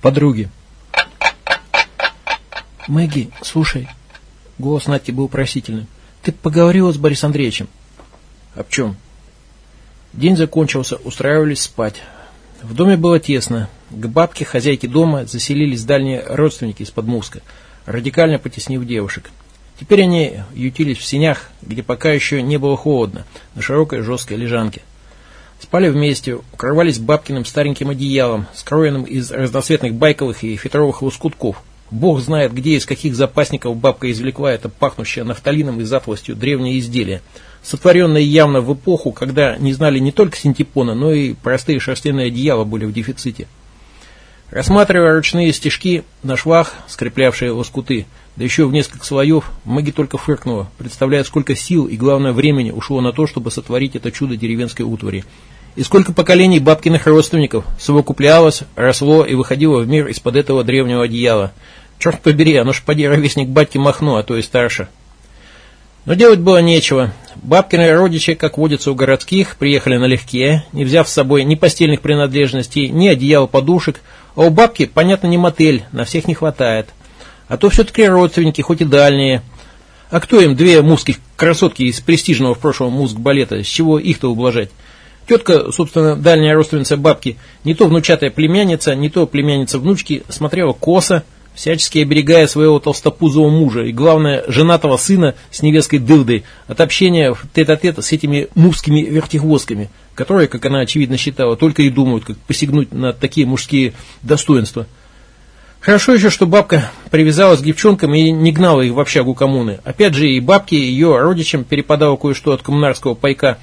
Подруги. Мэгги, слушай. Голос Надьки был просительным. Ты поговорила с Борисом Андреевичем? Об чем? День закончился, устраивались спать. В доме было тесно. К бабке, хозяйке дома, заселились дальние родственники из Подмувска, радикально потеснив девушек. Теперь они ютились в синях, где пока еще не было холодно, на широкой жесткой лежанке. Спали вместе, укрывались бабкиным стареньким одеялом, скроенным из разноцветных байковых и фетровых лоскутков. Бог знает, где из каких запасников бабка извлекла это пахнущее нафталином и затвостью древнее изделие, сотворенное явно в эпоху, когда не знали не только синтепона, но и простые шерстяные одеяла были в дефиците. Рассматривая ручные стежки на швах, скреплявшие лоскуты, да еще в несколько слоев, Маги только фыркнула, представляя, сколько сил и, главное, времени ушло на то, чтобы сотворить это чудо деревенской утвари. И сколько поколений бабкиных родственников совокуплялось, росло и выходило в мир из-под этого древнего одеяла. Черт побери, оно ж поди ровесник батьки Махно, а то и старше. Но делать было нечего. Бабкины родичи, как водится у городских, приехали налегке, не взяв с собой ни постельных принадлежностей, ни одеял подушек, а у бабки, понятно, не мотель, на всех не хватает. А то все-таки родственники, хоть и дальние. А кто им две муских красотки из престижного в прошлом музык-балета, с чего их-то ублажать? Тетка, собственно, дальняя родственница бабки, не то внучатая племянница, не то племянница внучки, смотрела косо, всячески оберегая своего толстопузого мужа и, главное, женатого сына с невесткой Дылдой от общения тет-а-тет с этими мужскими вертихвостками, которые, как она очевидно считала, только и думают, как посягнуть на такие мужские достоинства. Хорошо еще, что бабка привязалась к девчонкам и не гнала их в общагу коммуны. Опять же, и бабке, и ее родичам перепадало кое-что от коммунарского пайка,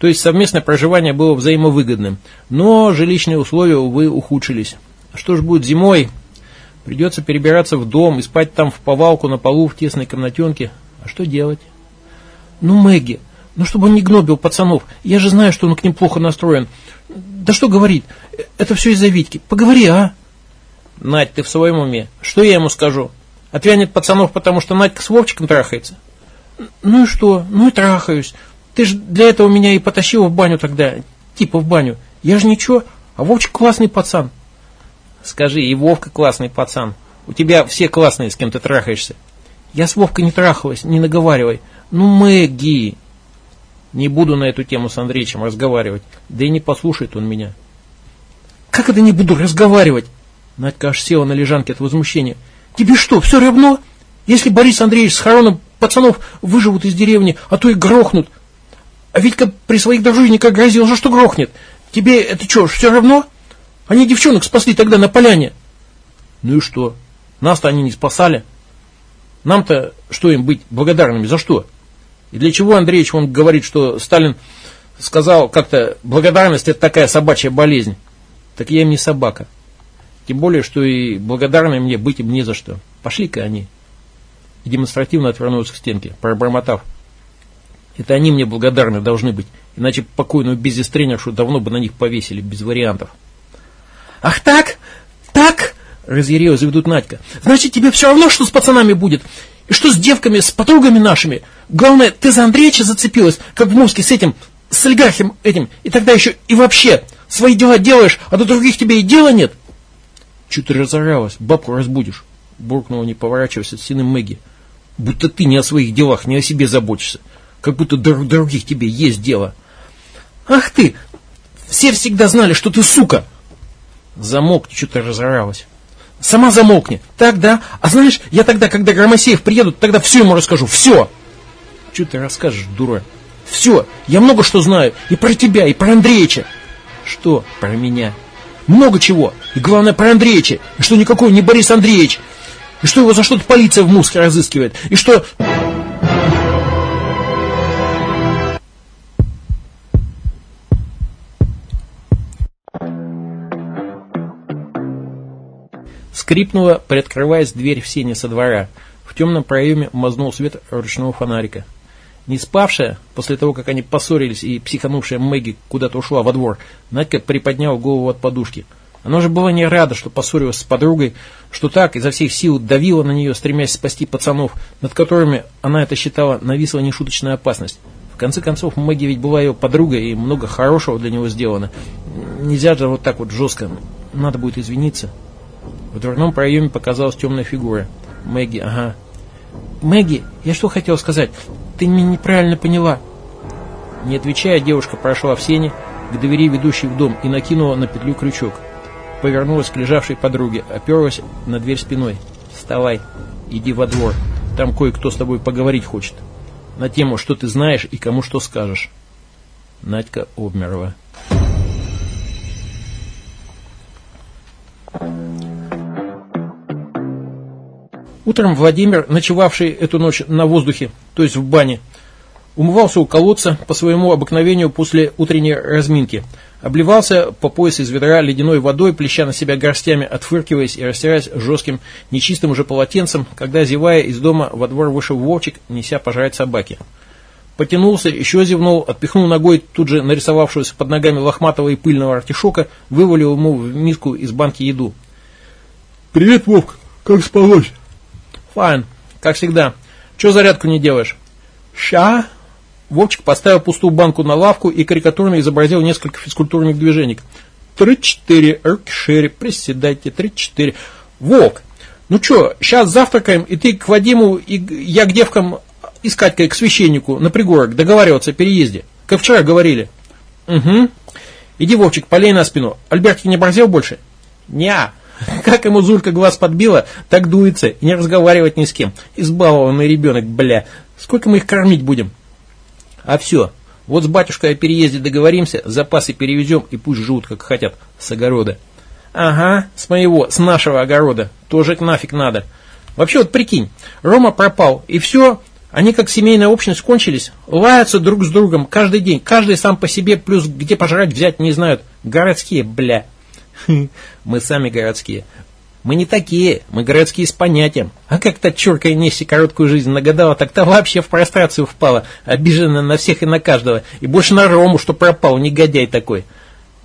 то есть совместное проживание было взаимовыгодным. Но жилищные условия, увы, ухудшились. Что ж будет зимой, Придется перебираться в дом и спать там в повалку на полу в тесной комнатенке. А что делать? Ну, Мэгги, ну чтобы он не гнобил пацанов. Я же знаю, что он к ним плохо настроен. Да что говорит? Это все из-за Витьки. Поговори, а? Надь, ты в своем уме? Что я ему скажу? Отвянет пацанов, потому что Надька с Вовчиком трахается? Ну и что? Ну и трахаюсь. Ты же для этого меня и потащила в баню тогда. Типа в баню. Я же ничего, а Вовчик классный пацан. Скажи, и Вовка классный пацан. У тебя все классные, с кем ты трахаешься. Я с Вовкой не трахалась, не наговаривай. Ну, Мэгги. Не буду на эту тему с Андреичем разговаривать. Да и не послушает он меня. Как это не буду разговаривать? Надька аж села на лежанке от возмущения. Тебе что, все равно? Если Борис Андреевич с хороном пацанов выживут из деревни, а то и грохнут. А Витька при своих дружинниках грозил же, что грохнет. Тебе это что, все равно? Они девчонок спасли тогда на поляне. Ну и что? Нас-то они не спасали. Нам-то что им быть благодарными? За что? И для чего Андреевич он говорит, что Сталин сказал как-то, благодарность это такая собачья болезнь. Так я им не собака. Тем более, что и благодарны мне быть им не за что. Пошли-ка они. И демонстративно отвернулся к стенке, пробормотав. Это они мне благодарны должны быть. Иначе покойную бизнес-тренершу давно бы на них повесили, без вариантов. «Ах так? Так?» — разъярилась ведут Надька. «Значит, тебе все равно, что с пацанами будет? И что с девками, с подругами нашими? Главное, ты за Андреевича зацепилась, как в Муске с этим, с олигархом этим, и тогда еще и вообще свои дела делаешь, а до других тебе и дела нет?» «Чего ты разоралась? Бабку разбудишь!» — буркнула, не поворачиваясь от стены Мэгги. «Будто ты не о своих делах, не о себе заботишься. Как будто до других тебе есть дело». «Ах ты! Все всегда знали, что ты сука!» Замолкни, что ты разоралась. Сама замолкни. Так, да. А знаешь, я тогда, когда Громосеев приедут, тогда все ему расскажу. Все. Что ты расскажешь, дура? Все. Я много что знаю. И про тебя, и про Андреича. Что про меня? Много чего. И главное про Андреича. И что никакой не Борис Андреевич. И что его за что-то полиция в Муске разыскивает. И что... Скрипнула, приоткрываясь дверь в сене со двора. В темном проеме мазнул свет ручного фонарика. Не спавшая, после того, как они поссорились и психанувшая Мэгги куда-то ушла во двор, Надька приподняла голову от подушки. Она же была не рада, что поссорилась с подругой, что так изо всех сил давила на нее, стремясь спасти пацанов, над которыми, она это считала, нависла нешуточная опасность. В конце концов, Мэгги ведь была ее подругой, и много хорошего для него сделано. Нельзя же вот так вот жестко. Надо будет извиниться. В дверном проеме показалась темная фигура. Мэгги, ага. Мэгги, я что хотел сказать? Ты меня неправильно поняла. Не отвечая, девушка прошла в сене к двери, ведущей в дом, и накинула на петлю крючок. Повернулась к лежавшей подруге, оперлась на дверь спиной. «Вставай, иди во двор, там кое-кто с тобой поговорить хочет. На тему, что ты знаешь и кому что скажешь». Надька обмерла. Утром Владимир, ночевавший эту ночь на воздухе, то есть в бане, умывался у колодца по своему обыкновению после утренней разминки, обливался по пояс из ведра ледяной водой, плеща на себя горстями, отфыркиваясь и растираясь жестким, нечистым уже полотенцем, когда, зевая из дома, во двор вышел Вовчик, неся пожрать собаки. Потянулся, еще зевнул, отпихнул ногой тут же нарисовавшегося под ногами лохматого и пыльного артишока, вывалил ему в миску из банки еду. «Привет, Вовк, как спалось?» Файн, как всегда. Че зарядку не делаешь? Ща. Вовчик поставил пустую банку на лавку и карикатурно изобразил несколько физкультурных движений. Три-четыре, эркшире, приседайте, три-четыре. Вок, ну что, сейчас завтракаем, и ты к Вадиму, и я к девкам искать к священнику на пригорок, договариваться о переезде. Как вчера говорили. Угу. Иди, Вовчик, полей на спину. Альбертик не борзел больше? Неа. Как ему Зулька глаз подбила, так дуется и не разговаривать ни с кем. Избалованный ребенок, бля. Сколько мы их кормить будем? А все. Вот с батюшкой о переезде договоримся, запасы перевезем и пусть живут как хотят, с огорода. Ага, с моего, с нашего огорода. Тоже нафиг надо. Вообще вот прикинь, Рома пропал, и все, они как семейная общность кончились, лаются друг с другом каждый день, каждый сам по себе, плюс где пожрать взять не знают. Городские, бля. Мы сами городские. Мы не такие, мы городские с понятием. А как то чурка Несси короткую жизнь нагадала, так-то вообще в прострацию впала, обижена на всех и на каждого. И больше на Рому, что пропал, негодяй такой.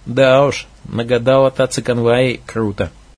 Да уж, нагадала та циканвай круто.